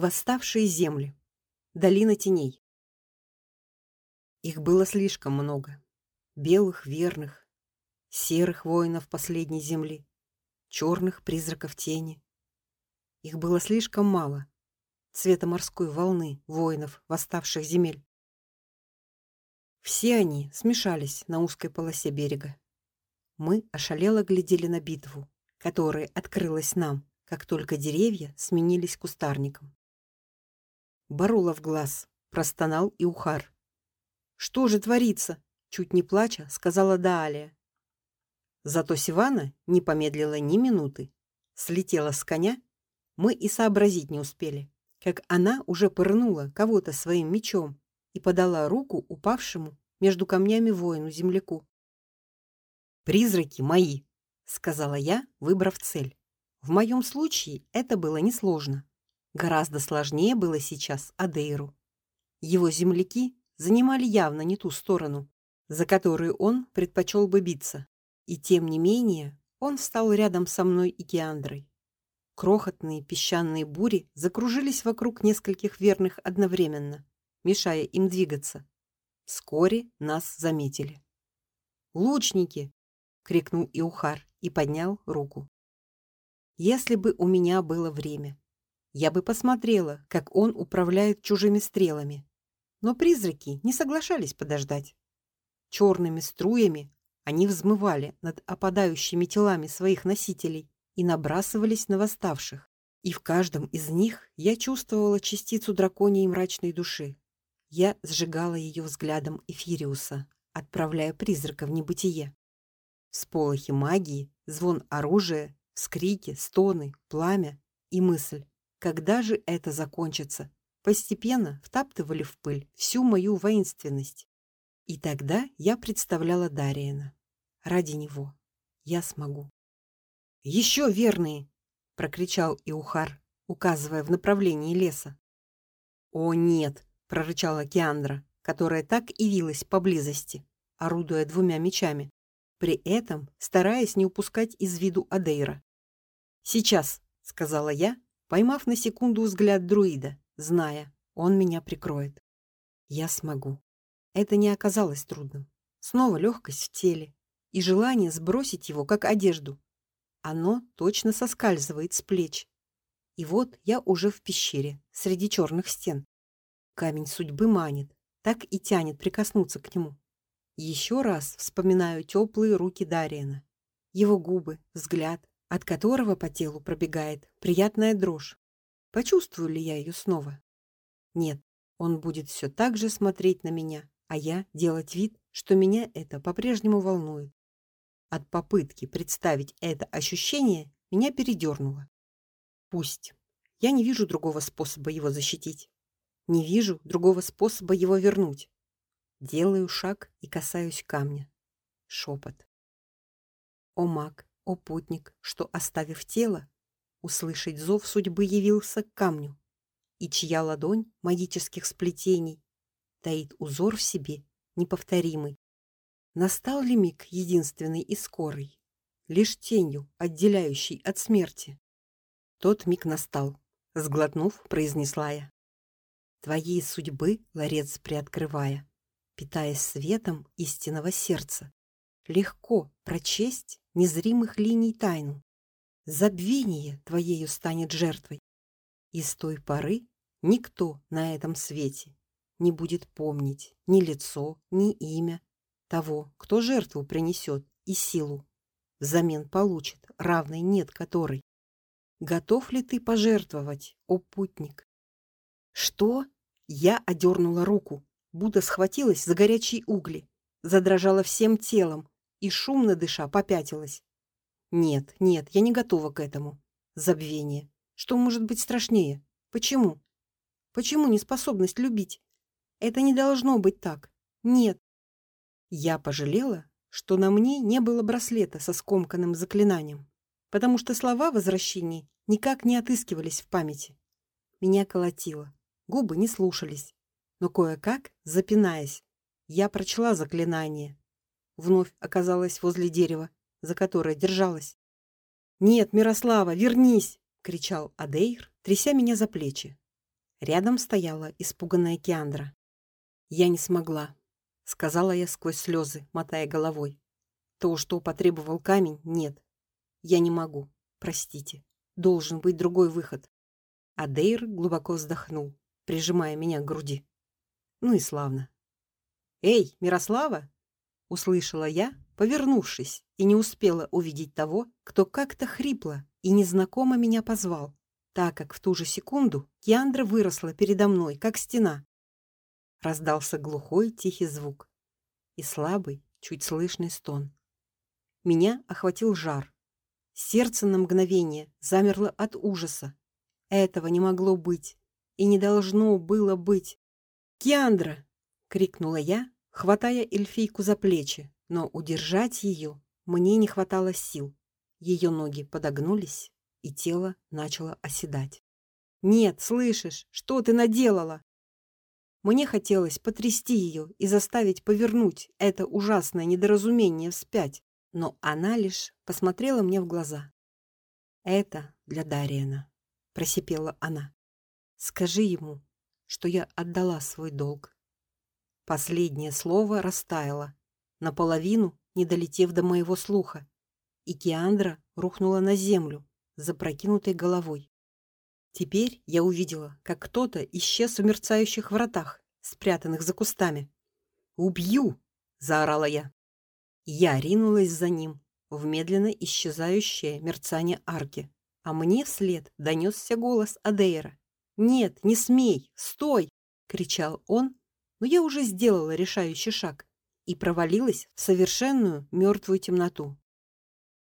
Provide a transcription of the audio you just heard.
Восставшие земли. Долина теней. Их было слишком много. Белых, верных, серых воинов последней земли, черных призраков тени. Их было слишком мало. Цвета морской волны воинов восставших земель. Все они смешались на узкой полосе берега. Мы ошалело глядели на битву, которая открылась нам, как только деревья сменились кустарником. Барула в глаз, простонал и ухар. Что же творится? чуть не плача, сказала Даалия. Зато Сивана не помедлила ни минуты. Слетела с коня, мы и сообразить не успели, как она уже пырнула кого-то своим мечом и подала руку упавшему между камнями воину-земляку. Призраки мои, сказала я, выбрав цель. В моем случае это было несложно. Гораздо сложнее было сейчас Адейру. Его земляки занимали явно не ту сторону, за которую он предпочел бы биться. И тем не менее, он встал рядом со мной и Киандрой. Крохотные песчаные бури закружились вокруг нескольких верных одновременно, мешая им двигаться. Вскоре нас заметили. "Лучники!" крикнул Иухар и поднял руку. Если бы у меня было время, я бы посмотрела, как он управляет чужими стрелами. Но призраки не соглашались подождать. Черными струями они взмывали над опадающими телами своих носителей и набрасывались на восставших. И в каждом из них я чувствовала частицу драконьей мрачной души. Я сжигала ее взглядом Эфириуса, отправляя призрака в небытие. Всполохи магии, звон оружия, скрики, стоны, пламя и мысль: когда же это закончится? Постепенно втаптывали в пыль всю мою воинственность. И тогда я представляла Дариена. Ради него я смогу. Еще верные, прокричал Иухар, указывая в направлении леса. О нет, прорычала Киандра, которая так и вилась поблизости, орудуя двумя мечами, при этом стараясь не упускать из виду Адейра. Сейчас, сказала я, поймав на секунду взгляд друида, зная, он меня прикроет. Я смогу. Это не оказалось трудным. Снова легкость в теле и желание сбросить его как одежду. Оно точно соскальзывает с плеч. И вот я уже в пещере, среди черных стен. Камень судьбы манит, так и тянет прикоснуться к нему. Еще раз вспоминаю теплые руки Дариена, его губы, взгляд, от которого по телу пробегает приятная дрожь. Почувствую ли я ее снова? Нет, он будет все так же смотреть на меня, а я делать вид, что меня это по-прежнему волнует. От попытки представить это ощущение меня передернуло. Пусть. Я не вижу другого способа его защитить. Не вижу другого способа его вернуть. Делаю шаг и касаюсь камня. Шепот. О маг, о путник, что, оставив тело, услышать зов судьбы явился к камню, и чья ладонь магических сплетений таит узор в себе неповторимый. Настал ли миг единственный и скорый, лишь тенью отделяющий от смерти? Тот миг настал, сглотнув, произнесла я: "Твоей судьбы, ларец приоткрывая, питаясь светом истинного сердца, легко прочесть незримых линий тайну. Забвение твоею станет жертвой. И с той поры никто на этом свете не будет помнить ни лицо, ни имя того, кто жертву принесет и силу взамен получит, равной нет которой. Готов ли ты пожертвовать, о путник? Что? Я одернула руку, будто схватилась за горячие угли, задрожала всем телом, и шумно дыша попятилась. Нет, нет, я не готова к этому. Забвение. Что может быть страшнее? Почему? Почему неспособность любить? Это не должно быть так. Нет. Я пожалела, что на мне не было браслета со скомканным заклинанием, потому что слова возвращения никак не отыскивались в памяти. Меня колотило, губы не слушались, но кое-как, запинаясь, я прочла заклинание, вновь оказалась возле дерева, за которое держалась. "Нет, Мирослава, вернись!" кричал Адейр, тряся меня за плечи. Рядом стояла испуганная Киандра. Я не смогла, сказала я сквозь слезы, мотая головой. То, что потребовал камень, нет. Я не могу. Простите. Должен быть другой выход. Адейр глубоко вздохнул, прижимая меня к груди. Ну и славно. Эй, Мирослава, услышала я, повернувшись, и не успела увидеть того, кто как-то хрипло и незнакомо меня позвал, так как в ту же секунду Киандра выросла передо мной, как стена. Раздался глухой тихий звук и слабый, чуть слышный стон. Меня охватил жар. Сердце на мгновение замерло от ужаса. Этого не могло быть и не должно было быть. "Киандра!" крикнула я, хватая эльфийку за плечи, но удержать ее мне не хватало сил. Ее ноги подогнулись, и тело начало оседать. "Нет, слышишь, что ты наделала?" Мне хотелось потрясти ее и заставить повернуть это ужасное недоразумение вспять, но она лишь посмотрела мне в глаза. "Это для Дариена", просипела она. "Скажи ему, что я отдала свой долг". Последнее слово растаяло, наполовину не долетев до моего слуха, и Киандра рухнула на землю, запрокинутой головой. Теперь я увидела, как кто-то исчез в мерцающих вратах, спрятанных за кустами. "Убью!" заорала я. Я ринулась за ним в медленно исчезающее мерцание арки, а мне вслед донесся голос Адейра. "Нет, не смей! Стой!" кричал он, но я уже сделала решающий шаг и провалилась в совершенную мертвую темноту.